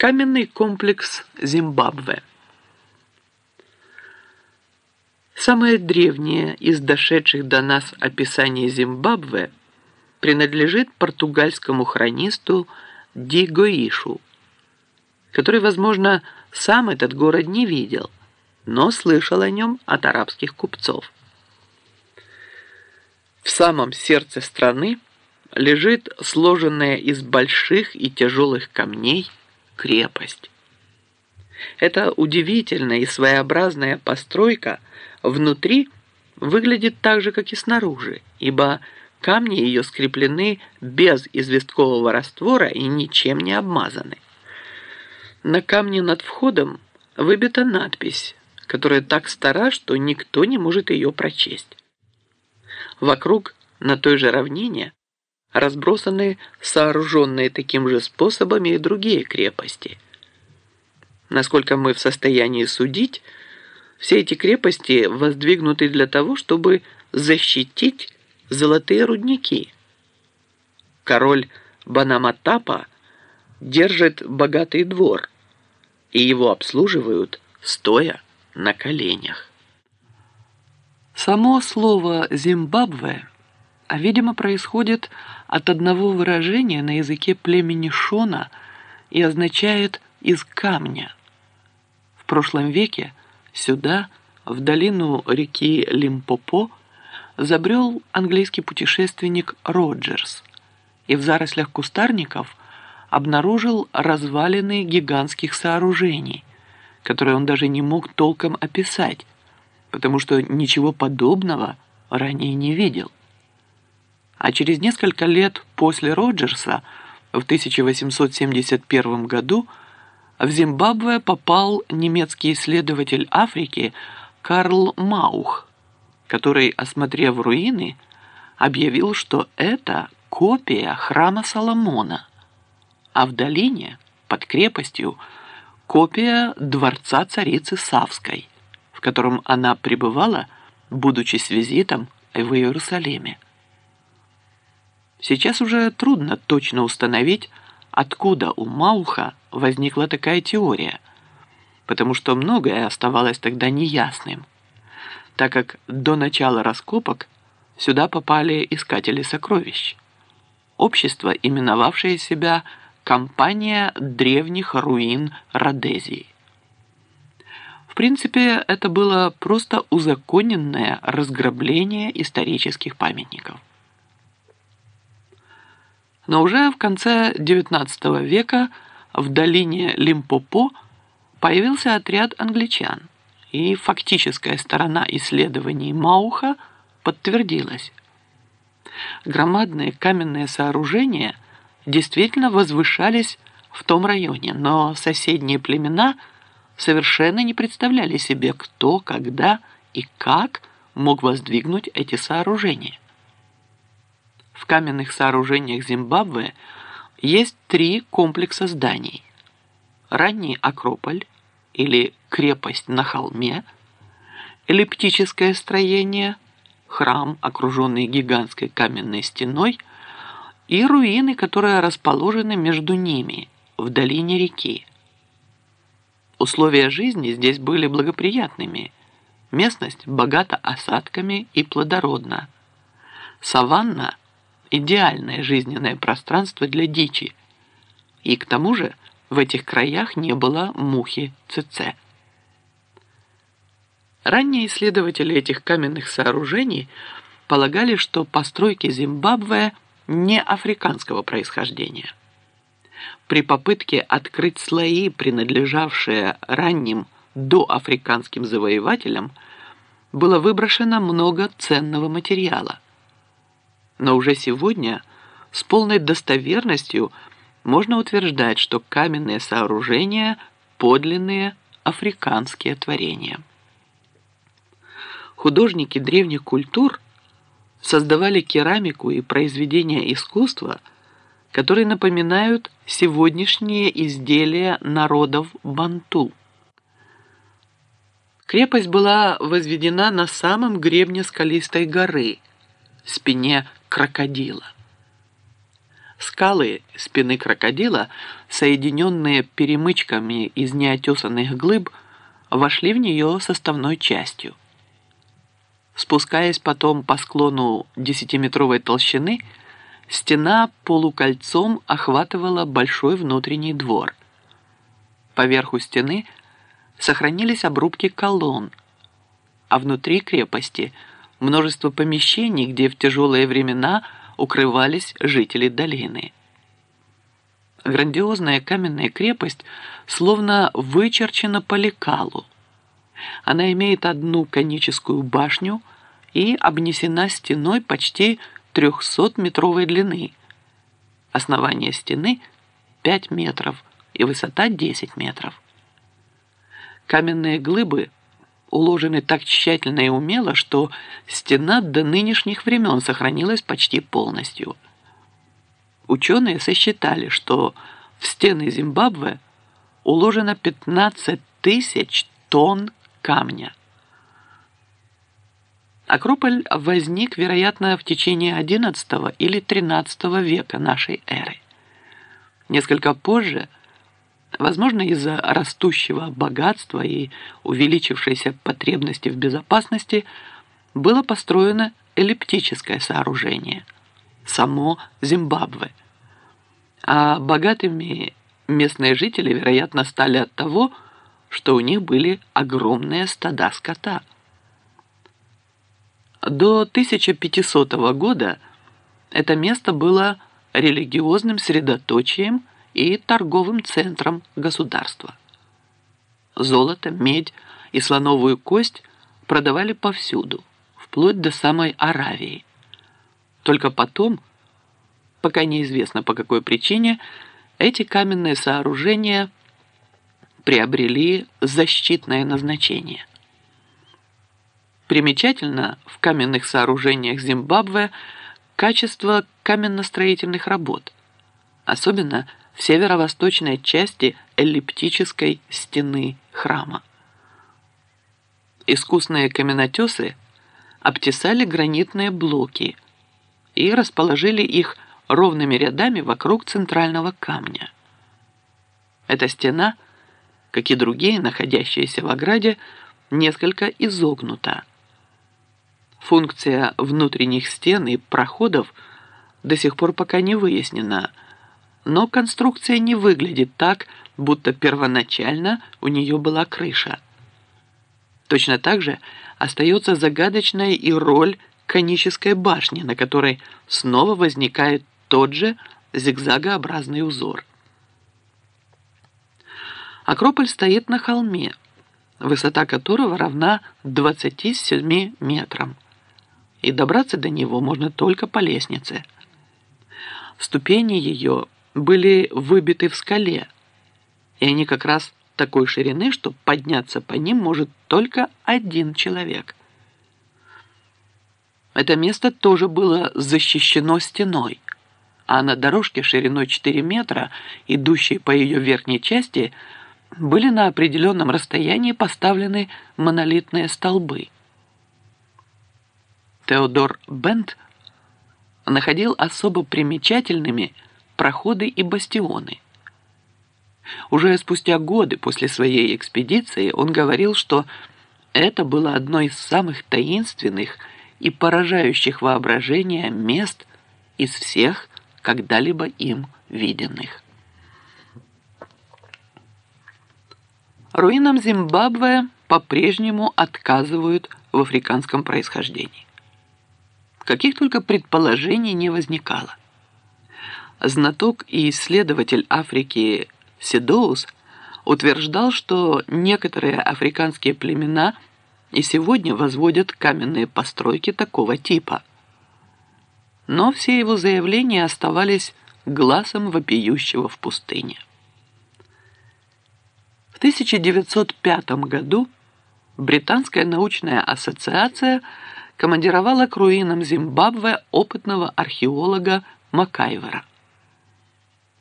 Каменный комплекс Зимбабве. Самое древнее из дошедших до нас описаний Зимбабве принадлежит португальскому хронисту Дигоишу, который, возможно, сам этот город не видел, но слышал о нем от арабских купцов. В самом сердце страны лежит сложенная из больших и тяжелых камней крепость. Эта удивительная и своеобразная постройка внутри выглядит так же, как и снаружи, ибо камни ее скреплены без известкового раствора и ничем не обмазаны. На камне над входом выбита надпись, которая так стара, что никто не может ее прочесть. Вокруг, на той же равнине, разбросаны сооруженные таким же способом и другие крепости. Насколько мы в состоянии судить, все эти крепости воздвигнуты для того, чтобы защитить золотые рудники. Король Банаматапа держит богатый двор, и его обслуживают стоя на коленях. Само слово «Зимбабве» а, видимо, происходит от одного выражения на языке племени Шона и означает «из камня». В прошлом веке сюда, в долину реки Лимпопо, забрел английский путешественник Роджерс и в зарослях кустарников обнаружил развалины гигантских сооружений, которые он даже не мог толком описать, потому что ничего подобного ранее не видел. А через несколько лет после Роджерса, в 1871 году, в Зимбабве попал немецкий исследователь Африки Карл Маух, который, осмотрев руины, объявил, что это копия храма Соломона, а в долине, под крепостью, копия дворца царицы Савской, в котором она пребывала, будучи с визитом в Иерусалиме. Сейчас уже трудно точно установить, откуда у Мауха возникла такая теория, потому что многое оставалось тогда неясным, так как до начала раскопок сюда попали искатели сокровищ. Общество, именовавшее себя «Компания древних руин Родезии». В принципе, это было просто узаконенное разграбление исторических памятников. Но уже в конце XIX века в долине Лимпопо появился отряд англичан, и фактическая сторона исследований Мауха подтвердилась. Громадные каменные сооружения действительно возвышались в том районе, но соседние племена совершенно не представляли себе, кто, когда и как мог воздвигнуть эти сооружения в каменных сооружениях Зимбабве есть три комплекса зданий. Ранний Акрополь или крепость на холме, эллиптическое строение, храм, окруженный гигантской каменной стеной, и руины, которые расположены между ними, в долине реки. Условия жизни здесь были благоприятными. Местность богата осадками и плодородна. Саванна идеальное жизненное пространство для дичи. И к тому же в этих краях не было мухи ЦЦ. Ранние исследователи этих каменных сооружений полагали, что постройки Зимбабве не африканского происхождения. При попытке открыть слои, принадлежавшие ранним доафриканским завоевателям, было выброшено много ценного материала – но уже сегодня с полной достоверностью можно утверждать, что каменные сооружения – подлинные африканские творения. Художники древних культур создавали керамику и произведения искусства, которые напоминают сегодняшние изделия народов Банту. Крепость была возведена на самом гребне скалистой горы, спине крокодила. Скалы спины крокодила, соединенные перемычками из неотесанных глыб, вошли в нее составной частью. Спускаясь потом по склону десятиметровой толщины, стена полукольцом охватывала большой внутренний двор. Поверху стены сохранились обрубки колонн, а внутри крепости множество помещений, где в тяжелые времена – укрывались жители долины. Грандиозная каменная крепость словно вычерчена по лекалу. Она имеет одну коническую башню и обнесена стеной почти 300-метровой длины. Основание стены 5 метров и высота 10 метров. Каменные глыбы уложены так тщательно и умело, что стена до нынешних времен сохранилась почти полностью. Ученые сосчитали, что в стены Зимбабве уложено 15 тысяч тонн камня. Акрополь возник, вероятно, в течение XI или XIII века нашей эры. Несколько позже – Возможно, из-за растущего богатства и увеличившейся потребности в безопасности было построено эллиптическое сооружение – само Зимбабве. А богатыми местные жители, вероятно, стали от того, что у них были огромные стада скота. До 1500 года это место было религиозным средоточием – и торговым центром государства. Золото, медь и слоновую кость продавали повсюду, вплоть до самой Аравии. Только потом, пока неизвестно по какой причине, эти каменные сооружения приобрели защитное назначение. Примечательно в каменных сооружениях Зимбабве качество каменностроительных работ, особенно – в северо-восточной части эллиптической стены храма. Искусные каменотесы обтесали гранитные блоки и расположили их ровными рядами вокруг центрального камня. Эта стена, как и другие, находящиеся в ограде, несколько изогнута. Функция внутренних стен и проходов до сих пор пока не выяснена – но конструкция не выглядит так, будто первоначально у нее была крыша. Точно так же остается загадочной и роль конической башни, на которой снова возникает тот же зигзагообразный узор. Акрополь стоит на холме, высота которого равна 27 метрам, и добраться до него можно только по лестнице. Ступени ее – были выбиты в скале, и они как раз такой ширины, что подняться по ним может только один человек. Это место тоже было защищено стеной, а на дорожке шириной 4 метра, идущей по ее верхней части, были на определенном расстоянии поставлены монолитные столбы. Теодор Бент находил особо примечательными – проходы и бастионы. Уже спустя годы после своей экспедиции он говорил, что это было одно из самых таинственных и поражающих воображение мест из всех когда-либо им виденных. Руинам Зимбабве по-прежнему отказывают в африканском происхождении. Каких только предположений не возникало знаток и исследователь Африки Седоус утверждал, что некоторые африканские племена и сегодня возводят каменные постройки такого типа. Но все его заявления оставались глазом вопиющего в пустыне. В 1905 году Британская научная ассоциация командировала к руинам Зимбабве опытного археолога Макайвера.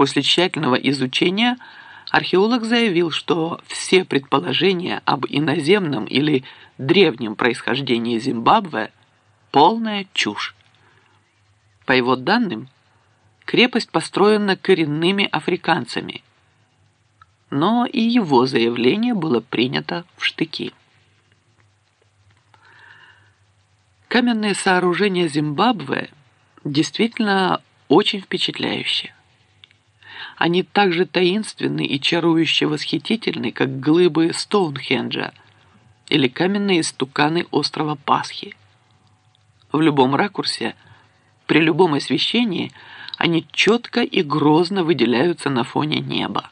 После тщательного изучения археолог заявил, что все предположения об иноземном или древнем происхождении Зимбабве – полная чушь. По его данным, крепость построена коренными африканцами, но и его заявление было принято в штыки. Каменные сооружения Зимбабве действительно очень впечатляющие. Они так же таинственны и чарующе восхитительны, как глыбы Стоунхенджа или каменные стуканы острова Пасхи. В любом ракурсе, при любом освещении, они четко и грозно выделяются на фоне неба.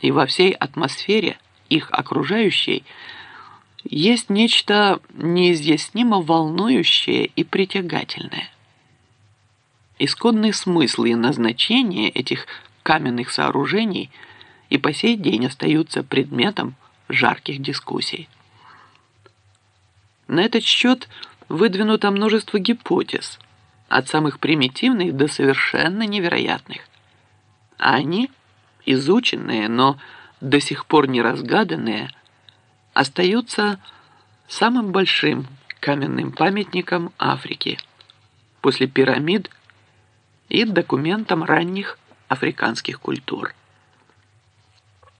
И во всей атмосфере их окружающей – есть нечто неизъяснимо волнующее и притягательное. Исконные смыслы и назначения этих каменных сооружений и по сей день остаются предметом жарких дискуссий. На этот счет выдвинуто множество гипотез, от самых примитивных до совершенно невероятных. А они, изученные, но до сих пор не разгаданные – остаются самым большим каменным памятником Африки после пирамид и документом ранних африканских культур.